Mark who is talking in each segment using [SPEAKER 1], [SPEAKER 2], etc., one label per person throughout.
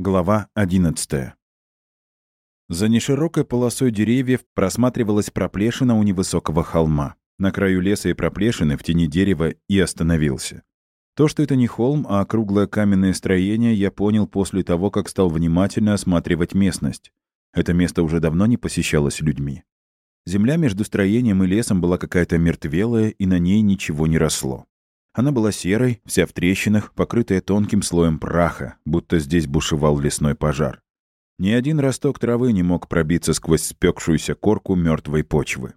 [SPEAKER 1] Глава 11 За неширокой полосой деревьев просматривалась проплешина у невысокого холма. На краю леса и проплешины в тени дерева и остановился. То, что это не холм, а круглое каменное строение, я понял после того, как стал внимательно осматривать местность. Это место уже давно не посещалось людьми. Земля между строением и лесом была какая-то мертвелая, и на ней ничего не росло. Она была серой, вся в трещинах, покрытая тонким слоем праха, будто здесь бушевал лесной пожар. Ни один росток травы не мог пробиться сквозь спекшуюся корку мертвой почвы.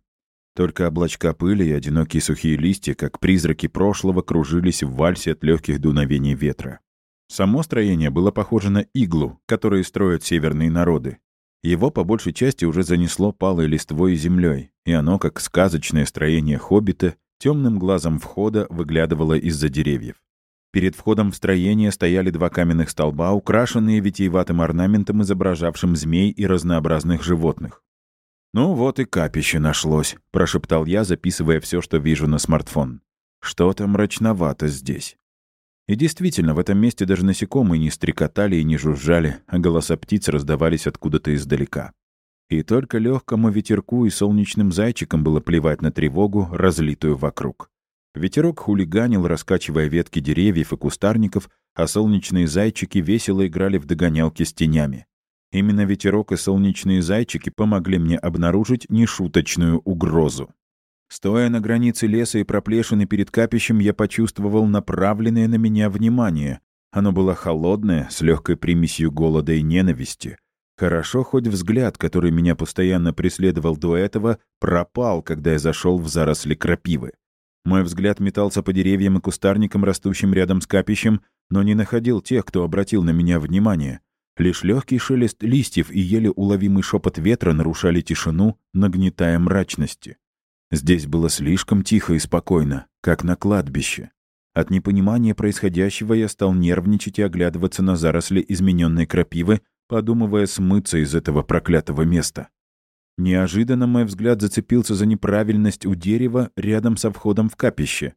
[SPEAKER 1] Только облачка пыли и одинокие сухие листья, как призраки прошлого, кружились в вальсе от легких дуновений ветра. Само строение было похоже на иглу, которые строят северные народы. Его по большей части уже занесло палой листвой и землей, и оно, как сказочное строение хоббита, темным глазом входа выглядывала из-за деревьев. Перед входом в строение стояли два каменных столба, украшенные витиеватым орнаментом, изображавшим змей и разнообразных животных. «Ну вот и капище нашлось», — прошептал я, записывая все, что вижу на смартфон. «Что-то мрачновато здесь». И действительно, в этом месте даже насекомые не стрекотали и не жужжали, а голоса птиц раздавались откуда-то издалека. И только легкому ветерку и солнечным зайчикам было плевать на тревогу, разлитую вокруг. Ветерок хулиганил, раскачивая ветки деревьев и кустарников, а солнечные зайчики весело играли в догонялки с тенями. Именно ветерок и солнечные зайчики помогли мне обнаружить нешуточную угрозу. Стоя на границе леса и проплешины перед капищем, я почувствовал направленное на меня внимание. Оно было холодное, с легкой примесью голода и ненависти. Хорошо, хоть взгляд, который меня постоянно преследовал до этого, пропал, когда я зашел в заросли крапивы. Мой взгляд метался по деревьям и кустарникам, растущим рядом с капищем, но не находил тех, кто обратил на меня внимание. Лишь легкий шелест листьев и еле уловимый шепот ветра нарушали тишину, нагнетая мрачности. Здесь было слишком тихо и спокойно, как на кладбище. От непонимания происходящего я стал нервничать и оглядываться на заросли измененной крапивы, подумывая смыться из этого проклятого места. Неожиданно мой взгляд зацепился за неправильность у дерева рядом со входом в капище.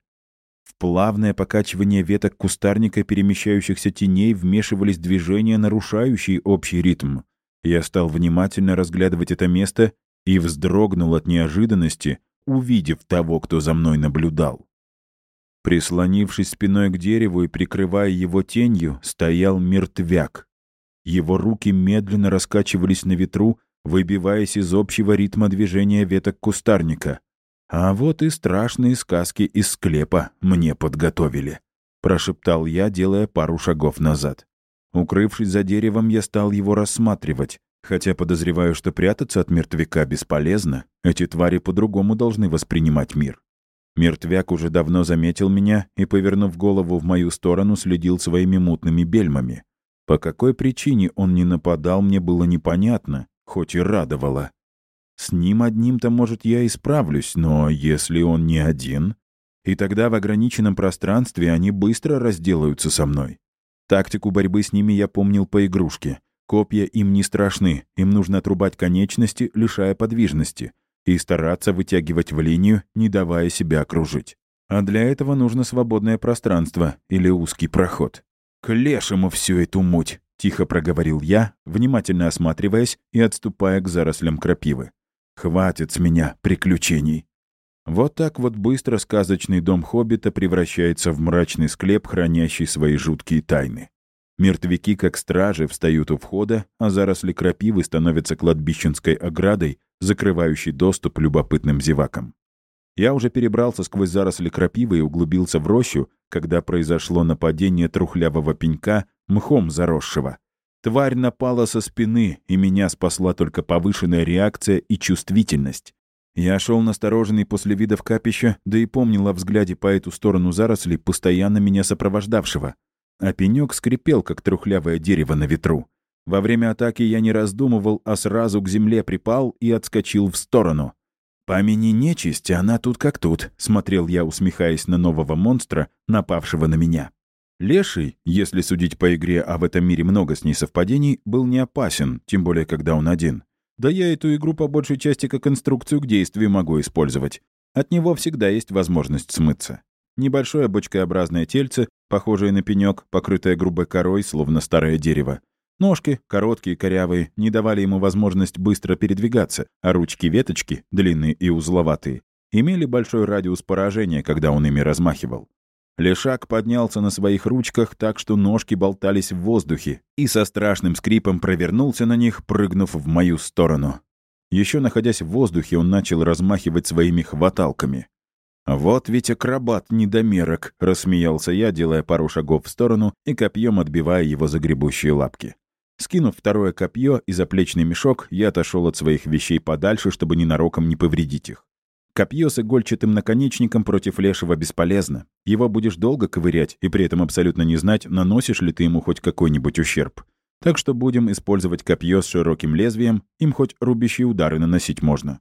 [SPEAKER 1] В плавное покачивание веток кустарника перемещающихся теней вмешивались движения, нарушающие общий ритм. Я стал внимательно разглядывать это место и вздрогнул от неожиданности, увидев того, кто за мной наблюдал. Прислонившись спиной к дереву и прикрывая его тенью, стоял мертвяк. Его руки медленно раскачивались на ветру, выбиваясь из общего ритма движения веток кустарника. «А вот и страшные сказки из склепа мне подготовили», — прошептал я, делая пару шагов назад. Укрывшись за деревом, я стал его рассматривать. Хотя подозреваю, что прятаться от мертвяка бесполезно, эти твари по-другому должны воспринимать мир. Мертвяк уже давно заметил меня и, повернув голову в мою сторону, следил своими мутными бельмами. По какой причине он не нападал, мне было непонятно, хоть и радовало. С ним одним-то, может, я и справлюсь, но если он не один... И тогда в ограниченном пространстве они быстро разделаются со мной. Тактику борьбы с ними я помнил по игрушке. Копья им не страшны, им нужно отрубать конечности, лишая подвижности, и стараться вытягивать в линию, не давая себя окружить. А для этого нужно свободное пространство или узкий проход. «К лешему всю эту муть!» — тихо проговорил я, внимательно осматриваясь и отступая к зарослям крапивы. «Хватит с меня приключений!» Вот так вот быстро сказочный дом Хоббита превращается в мрачный склеп, хранящий свои жуткие тайны. Мертвяки, как стражи, встают у входа, а заросли крапивы становятся кладбищенской оградой, закрывающей доступ любопытным зевакам. Я уже перебрался сквозь заросли крапивы и углубился в рощу, когда произошло нападение трухлявого пенька, мхом заросшего. Тварь напала со спины, и меня спасла только повышенная реакция и чувствительность. Я шел настороженный после видов капища, да и помнил о взгляде по эту сторону зарослей, постоянно меня сопровождавшего. А пенек скрипел, как трухлявое дерево на ветру. Во время атаки я не раздумывал, а сразу к земле припал и отскочил в сторону. «Памяни нечисть, она тут как тут», — смотрел я, усмехаясь на нового монстра, напавшего на меня. Леший, если судить по игре, а в этом мире много с ней совпадений, был не опасен, тем более, когда он один. Да я эту игру по большей части как инструкцию к действию могу использовать. От него всегда есть возможность смыться. Небольшое бочкообразное тельце, похожее на пенек, покрытое грубой корой, словно старое дерево. Ножки, короткие, корявые, не давали ему возможность быстро передвигаться, а ручки-веточки, длинные и узловатые, имели большой радиус поражения, когда он ими размахивал. Лешак поднялся на своих ручках так, что ножки болтались в воздухе, и со страшным скрипом провернулся на них, прыгнув в мою сторону. Еще находясь в воздухе, он начал размахивать своими хваталками. «Вот ведь акробат-недомерок!» — рассмеялся я, делая пару шагов в сторону и копьем отбивая его загребущие лапки. Скинув второе копье и заплечный мешок, я отошел от своих вещей подальше, чтобы ненароком не повредить их. Копье с игольчатым наконечником против лешего бесполезно. Его будешь долго ковырять и при этом абсолютно не знать, наносишь ли ты ему хоть какой-нибудь ущерб. Так что будем использовать копье с широким лезвием, им хоть рубящие удары наносить можно.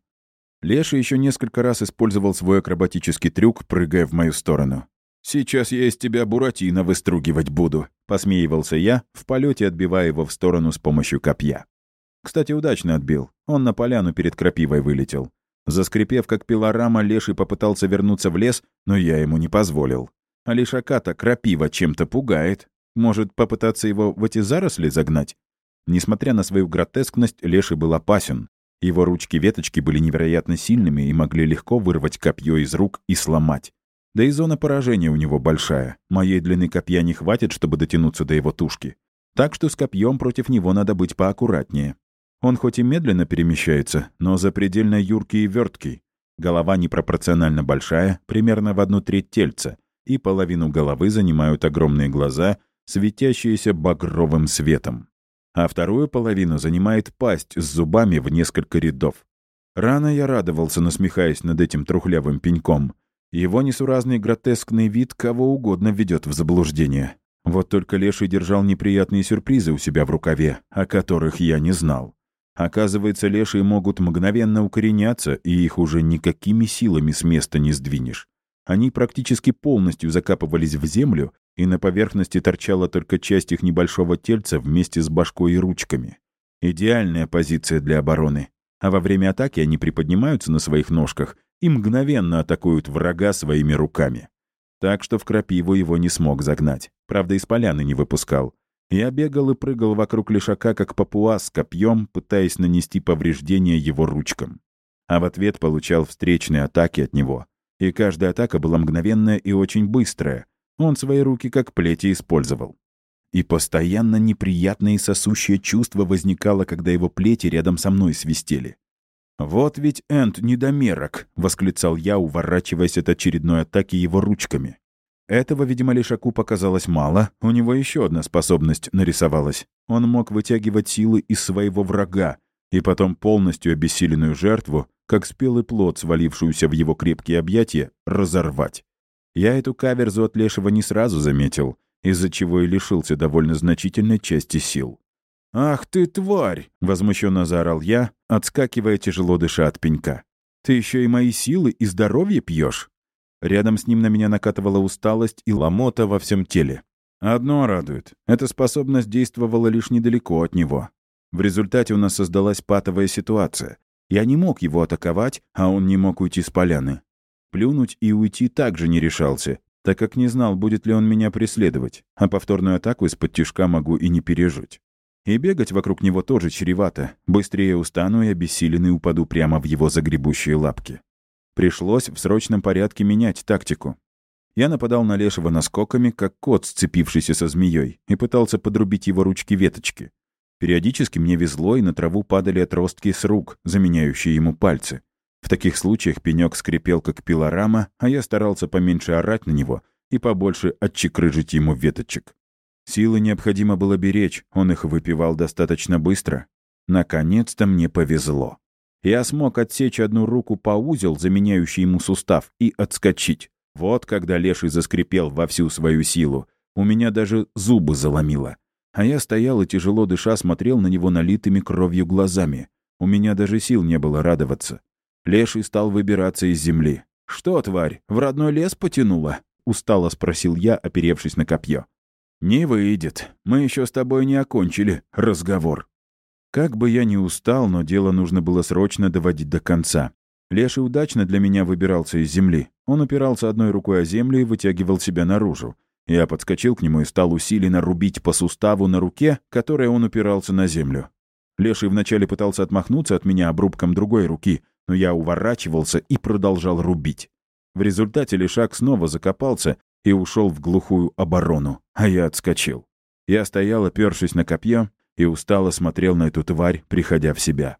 [SPEAKER 1] Леша еще несколько раз использовал свой акробатический трюк, прыгая в мою сторону. «Сейчас я из тебя Буратино выстругивать буду», — посмеивался я, в полете отбивая его в сторону с помощью копья. Кстати, удачно отбил. Он на поляну перед крапивой вылетел. Заскрипев, как пилорама, Леший попытался вернуться в лес, но я ему не позволил. А лишака-то крапива чем-то пугает. Может, попытаться его в эти заросли загнать? Несмотря на свою гротескность, Леший был опасен. Его ручки-веточки были невероятно сильными и могли легко вырвать копье из рук и сломать. Да и зона поражения у него большая. Моей длины копья не хватит, чтобы дотянуться до его тушки. Так что с копьем против него надо быть поаккуратнее. Он хоть и медленно перемещается, но запредельно юркий и верткий. Голова непропорционально большая, примерно в одну треть тельца, и половину головы занимают огромные глаза, светящиеся багровым светом. А вторую половину занимает пасть с зубами в несколько рядов. Рано я радовался, насмехаясь над этим трухлявым пеньком. Его несуразный гротескный вид кого угодно ведет в заблуждение. Вот только Леший держал неприятные сюрпризы у себя в рукаве, о которых я не знал. Оказывается, лешие могут мгновенно укореняться, и их уже никакими силами с места не сдвинешь. Они практически полностью закапывались в землю, и на поверхности торчала только часть их небольшого тельца вместе с башкой и ручками. Идеальная позиция для обороны. А во время атаки они приподнимаются на своих ножках и мгновенно атакуют врага своими руками. Так что в крапиву его не смог загнать. Правда, из поляны не выпускал. Я бегал и прыгал вокруг лишака, как папуа с копьем, пытаясь нанести повреждения его ручкам. А в ответ получал встречные атаки от него. И каждая атака была мгновенная и очень быстрая. Он свои руки как плети использовал. И постоянно неприятное и сосущее чувство возникало, когда его плети рядом со мной свистели. «Вот ведь Энд недомерок!» — восклицал я, уворачиваясь от очередной атаки его ручками. Этого, видимо, Лешаку показалось мало, у него еще одна способность нарисовалась. Он мог вытягивать силы из своего врага, и потом полностью обессиленную жертву, как спелый плод, свалившуюся в его крепкие объятия, разорвать. Я эту каверзу от Лешего не сразу заметил, из-за чего и лишился довольно значительной части сил. «Ах ты, тварь!» — возмущенно заорал я, отскакивая тяжело дыша от пенька. «Ты еще и мои силы и здоровье пьешь? Рядом с ним на меня накатывала усталость и ломота во всем теле. Одно радует. Эта способность действовала лишь недалеко от него. В результате у нас создалась патовая ситуация. Я не мог его атаковать, а он не мог уйти с поляны. Плюнуть и уйти также не решался, так как не знал, будет ли он меня преследовать, а повторную атаку из-под тяжка могу и не пережить. И бегать вокруг него тоже чревато. Быстрее устану и обессиленный упаду прямо в его загребущие лапки. Пришлось в срочном порядке менять тактику. Я нападал на Лешего наскоками, как кот, сцепившийся со змеей, и пытался подрубить его ручки-веточки. Периодически мне везло, и на траву падали отростки с рук, заменяющие ему пальцы. В таких случаях пенек скрипел, как пилорама, а я старался поменьше орать на него и побольше отчекрыжить ему веточек. Силы необходимо было беречь, он их выпивал достаточно быстро. Наконец-то мне повезло. Я смог отсечь одну руку по узел, заменяющий ему сустав, и отскочить. Вот когда леший заскрипел во всю свою силу. У меня даже зубы заломило. А я стоял и тяжело дыша смотрел на него налитыми кровью глазами. У меня даже сил не было радоваться. Леший стал выбираться из земли. «Что, тварь, в родной лес потянула?» — устало спросил я, оперевшись на копье. «Не выйдет. Мы еще с тобой не окончили разговор». Как бы я ни устал, но дело нужно было срочно доводить до конца. Леший удачно для меня выбирался из земли. Он упирался одной рукой о землю и вытягивал себя наружу. Я подскочил к нему и стал усиленно рубить по суставу на руке, которой он упирался на землю. Леший вначале пытался отмахнуться от меня обрубком другой руки, но я уворачивался и продолжал рубить. В результате Лешак снова закопался и ушел в глухую оборону, а я отскочил. Я стоял, опершись на копье, и устало смотрел на эту тварь, приходя в себя.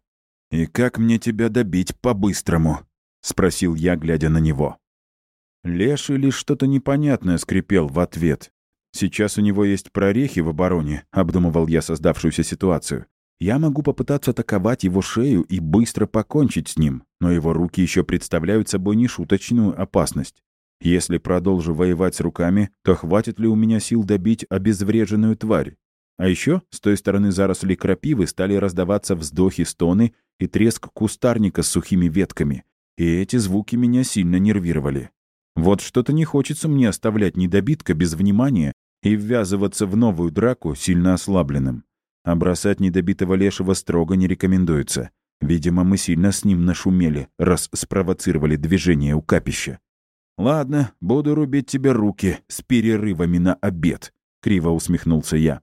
[SPEAKER 1] «И как мне тебя добить по-быстрому?» — спросил я, глядя на него. Леший лишь что-то непонятное скрипел в ответ. «Сейчас у него есть прорехи в обороне», — обдумывал я создавшуюся ситуацию. «Я могу попытаться атаковать его шею и быстро покончить с ним, но его руки еще представляют собой нешуточную опасность. Если продолжу воевать руками, то хватит ли у меня сил добить обезвреженную тварь? А еще с той стороны заросли крапивы стали раздаваться вздохи-стоны и треск кустарника с сухими ветками, и эти звуки меня сильно нервировали. Вот что-то не хочется мне оставлять недобитка без внимания и ввязываться в новую драку сильно ослабленным. А бросать недобитого лешего строго не рекомендуется. Видимо, мы сильно с ним нашумели, раз спровоцировали движение у капища. «Ладно, буду рубить тебе руки с перерывами на обед», — криво усмехнулся я.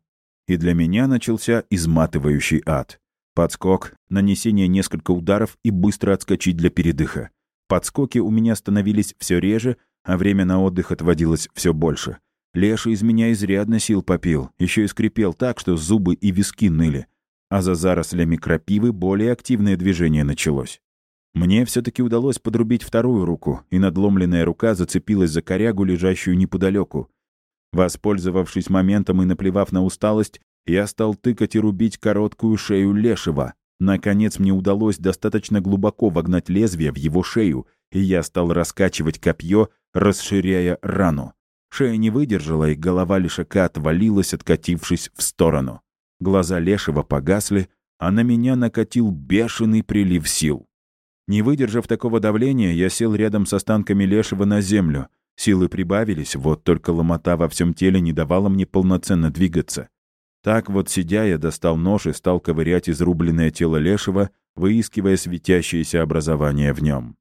[SPEAKER 1] И для меня начался изматывающий ад. Подскок, нанесение несколько ударов и быстро отскочить для передыха. Подскоки у меня становились все реже, а время на отдых отводилось все больше. Леша из меня изрядно сил попил, еще и скрипел так, что зубы и виски ныли. А за зарослями крапивы более активное движение началось. Мне все-таки удалось подрубить вторую руку, и надломленная рука зацепилась за корягу, лежащую неподалеку. Воспользовавшись моментом и наплевав на усталость, я стал тыкать и рубить короткую шею лешего. Наконец мне удалось достаточно глубоко вогнать лезвие в его шею, и я стал раскачивать копье, расширяя рану. Шея не выдержала, и голова лишака отвалилась, откатившись в сторону. Глаза лешего погасли, а на меня накатил бешеный прилив сил. Не выдержав такого давления, я сел рядом с останками Лешего на землю. Силы прибавились, вот только ломота во всем теле не давала мне полноценно двигаться. Так вот, сидя, я достал нож и стал ковырять изрубленное тело Лешего, выискивая светящееся образование в нем.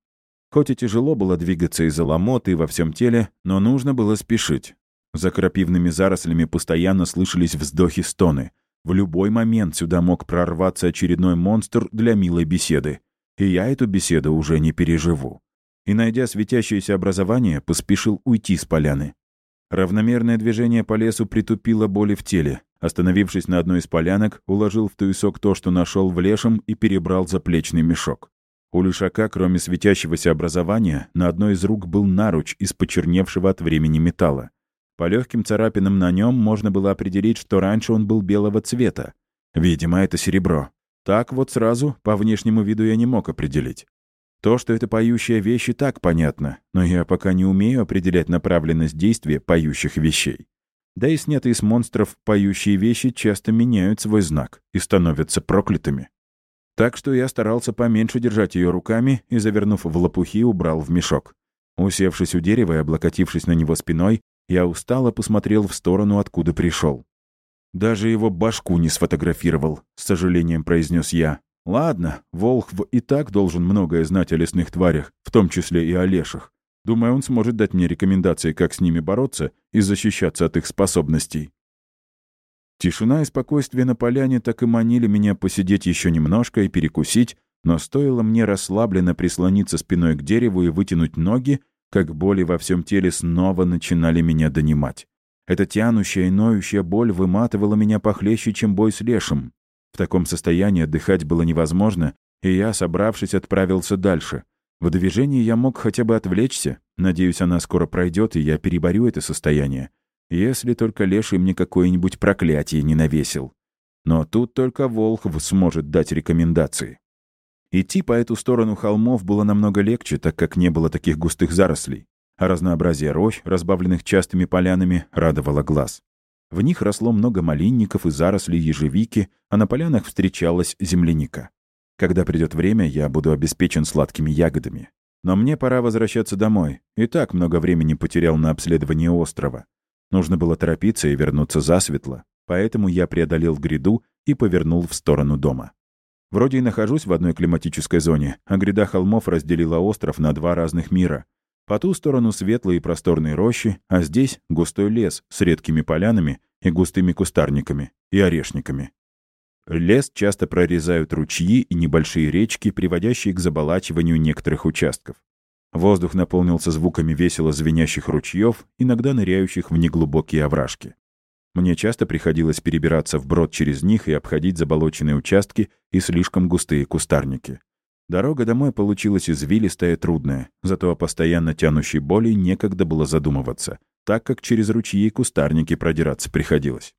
[SPEAKER 1] Хоть и тяжело было двигаться из-за ломоты во всем теле, но нужно было спешить. За крапивными зарослями постоянно слышались вздохи-стоны. В любой момент сюда мог прорваться очередной монстр для милой беседы и я эту беседу уже не переживу. И, найдя светящееся образование, поспешил уйти с поляны. Равномерное движение по лесу притупило боли в теле. Остановившись на одной из полянок, уложил в туесок то, что нашел в лешем, и перебрал заплечный мешок. У лишака, кроме светящегося образования, на одной из рук был наруч из почерневшего от времени металла. По легким царапинам на нем можно было определить, что раньше он был белого цвета. Видимо, это серебро. Так вот сразу, по внешнему виду я не мог определить. То, что это поющая вещь, и так понятно, но я пока не умею определять направленность действия поющих вещей. Да и снятые с монстров поющие вещи часто меняют свой знак и становятся проклятыми. Так что я старался поменьше держать ее руками и, завернув в лопухи, убрал в мешок. Усевшись у дерева и облокотившись на него спиной, я устало посмотрел в сторону, откуда пришел. Даже его башку не сфотографировал, с сожалением произнес я. Ладно, Волхв и так должен многое знать о лесных тварях, в том числе и о лешах. Думаю, он сможет дать мне рекомендации, как с ними бороться и защищаться от их способностей. Тишина и спокойствие на поляне так и манили меня посидеть еще немножко и перекусить, но стоило мне расслабленно прислониться спиной к дереву и вытянуть ноги, как боли во всем теле снова начинали меня донимать. Эта тянущая и ноющая боль выматывала меня похлеще, чем бой с лешим. В таком состоянии отдыхать было невозможно, и я, собравшись, отправился дальше. В движении я мог хотя бы отвлечься. Надеюсь, она скоро пройдет, и я переборю это состояние. Если только леший мне какое-нибудь проклятие не навесил. Но тут только Волхв сможет дать рекомендации. Идти по эту сторону холмов было намного легче, так как не было таких густых зарослей разнообразие рощ, разбавленных частыми полянами, радовало глаз. В них росло много малинников и зарослей ежевики, а на полянах встречалась земляника. Когда придет время, я буду обеспечен сладкими ягодами. Но мне пора возвращаться домой. И так много времени потерял на обследование острова. Нужно было торопиться и вернуться засветло, поэтому я преодолел гряду и повернул в сторону дома. Вроде и нахожусь в одной климатической зоне, а гряда холмов разделила остров на два разных мира. По ту сторону светлые и просторные рощи, а здесь густой лес с редкими полянами и густыми кустарниками и орешниками. Лес часто прорезают ручьи и небольшие речки, приводящие к заболачиванию некоторых участков. Воздух наполнился звуками весело звенящих ручьев, иногда ныряющих в неглубокие овражки. Мне часто приходилось перебираться вброд через них и обходить заболоченные участки и слишком густые кустарники. Дорога домой получилась извилистая и трудная, зато о постоянно тянущей боли некогда было задумываться, так как через ручьи и кустарники продираться приходилось.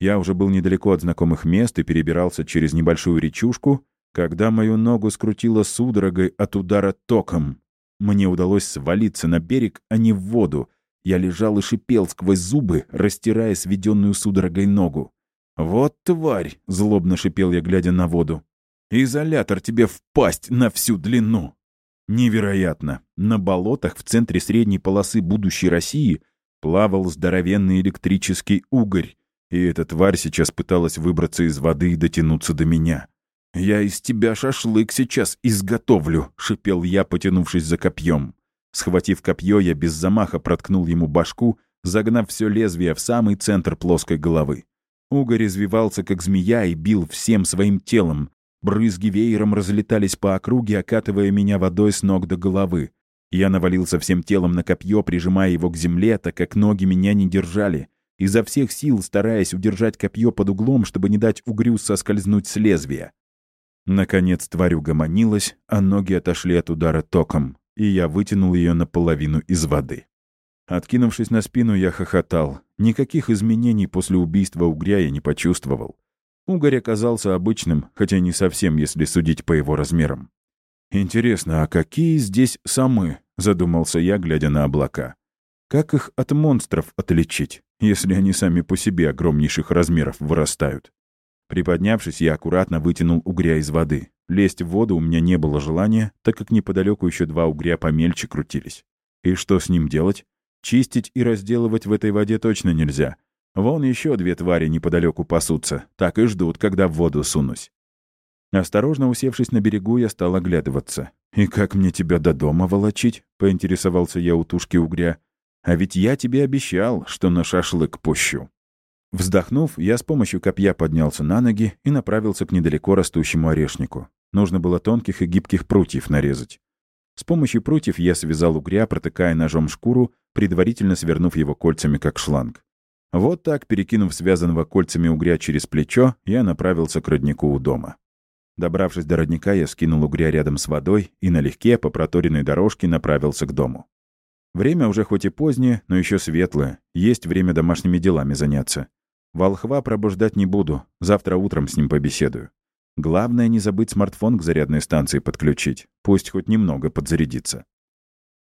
[SPEAKER 1] Я уже был недалеко от знакомых мест и перебирался через небольшую речушку, когда мою ногу скрутило судорогой от удара током. Мне удалось свалиться на берег, а не в воду. Я лежал и шипел сквозь зубы, растирая сведенную судорогой ногу. «Вот тварь!» — злобно шипел я, глядя на воду. Изолятор тебе впасть на всю длину. Невероятно. На болотах в центре средней полосы будущей России плавал здоровенный электрический угорь, и эта тварь сейчас пыталась выбраться из воды и дотянуться до меня. «Я из тебя шашлык сейчас изготовлю», — шипел я, потянувшись за копьем. Схватив копье, я без замаха проткнул ему башку, загнав все лезвие в самый центр плоской головы. Угорь извивался, как змея, и бил всем своим телом, Брызги веером разлетались по округе, окатывая меня водой с ног до головы. Я навалился всем телом на копье, прижимая его к земле, так как ноги меня не держали. Изо всех сил стараясь удержать копье под углом, чтобы не дать угрю соскользнуть с лезвия. Наконец тварь угомонилась, а ноги отошли от удара током, и я вытянул ее наполовину из воды. Откинувшись на спину, я хохотал. Никаких изменений после убийства угря я не почувствовал. Угорь оказался обычным, хотя не совсем, если судить по его размерам. «Интересно, а какие здесь самы?» — задумался я, глядя на облака. «Как их от монстров отличить, если они сами по себе огромнейших размеров вырастают?» Приподнявшись, я аккуратно вытянул угря из воды. Лезть в воду у меня не было желания, так как неподалеку еще два угря помельче крутились. И что с ним делать? Чистить и разделывать в этой воде точно нельзя. Вон еще две твари неподалеку пасутся, так и ждут, когда в воду сунусь. Осторожно усевшись на берегу, я стал оглядываться. «И как мне тебя до дома волочить?» — поинтересовался я у тушки угря. «А ведь я тебе обещал, что на шашлык пущу». Вздохнув, я с помощью копья поднялся на ноги и направился к недалеко растущему орешнику. Нужно было тонких и гибких прутьев нарезать. С помощью прутьев я связал угря, протыкая ножом шкуру, предварительно свернув его кольцами как шланг. Вот так, перекинув связанного кольцами угря через плечо, я направился к роднику у дома. Добравшись до родника, я скинул угря рядом с водой и налегке по проторенной дорожке направился к дому. Время уже хоть и позднее, но еще светлое. Есть время домашними делами заняться. Волхва пробуждать не буду, завтра утром с ним побеседую. Главное не забыть смартфон к зарядной станции подключить, пусть хоть немного подзарядится.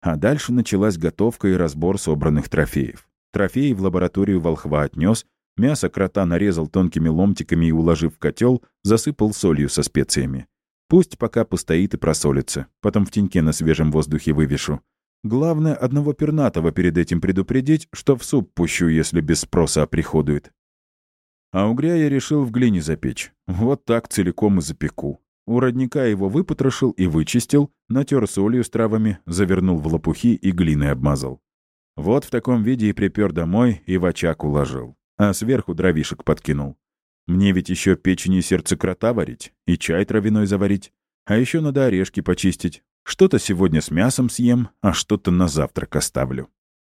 [SPEAKER 1] А дальше началась готовка и разбор собранных трофеев. Трофеи в лабораторию волхва отнес, мясо крота нарезал тонкими ломтиками и, уложив в котел, засыпал солью со специями. Пусть пока постоит и просолится, потом в теньке на свежем воздухе вывешу. Главное, одного пернатого перед этим предупредить, что в суп пущу, если без спроса оприходует. А угря я решил в глине запечь. Вот так целиком и запеку. У родника его выпотрошил и вычистил, натер солью с травами, завернул в лопухи и глиной обмазал. Вот в таком виде и припер домой и в очаг уложил. А сверху дровишек подкинул. Мне ведь еще печень и сердце крота варить, и чай травяной заварить. А еще надо орешки почистить. Что-то сегодня с мясом съем, а что-то на завтрак оставлю.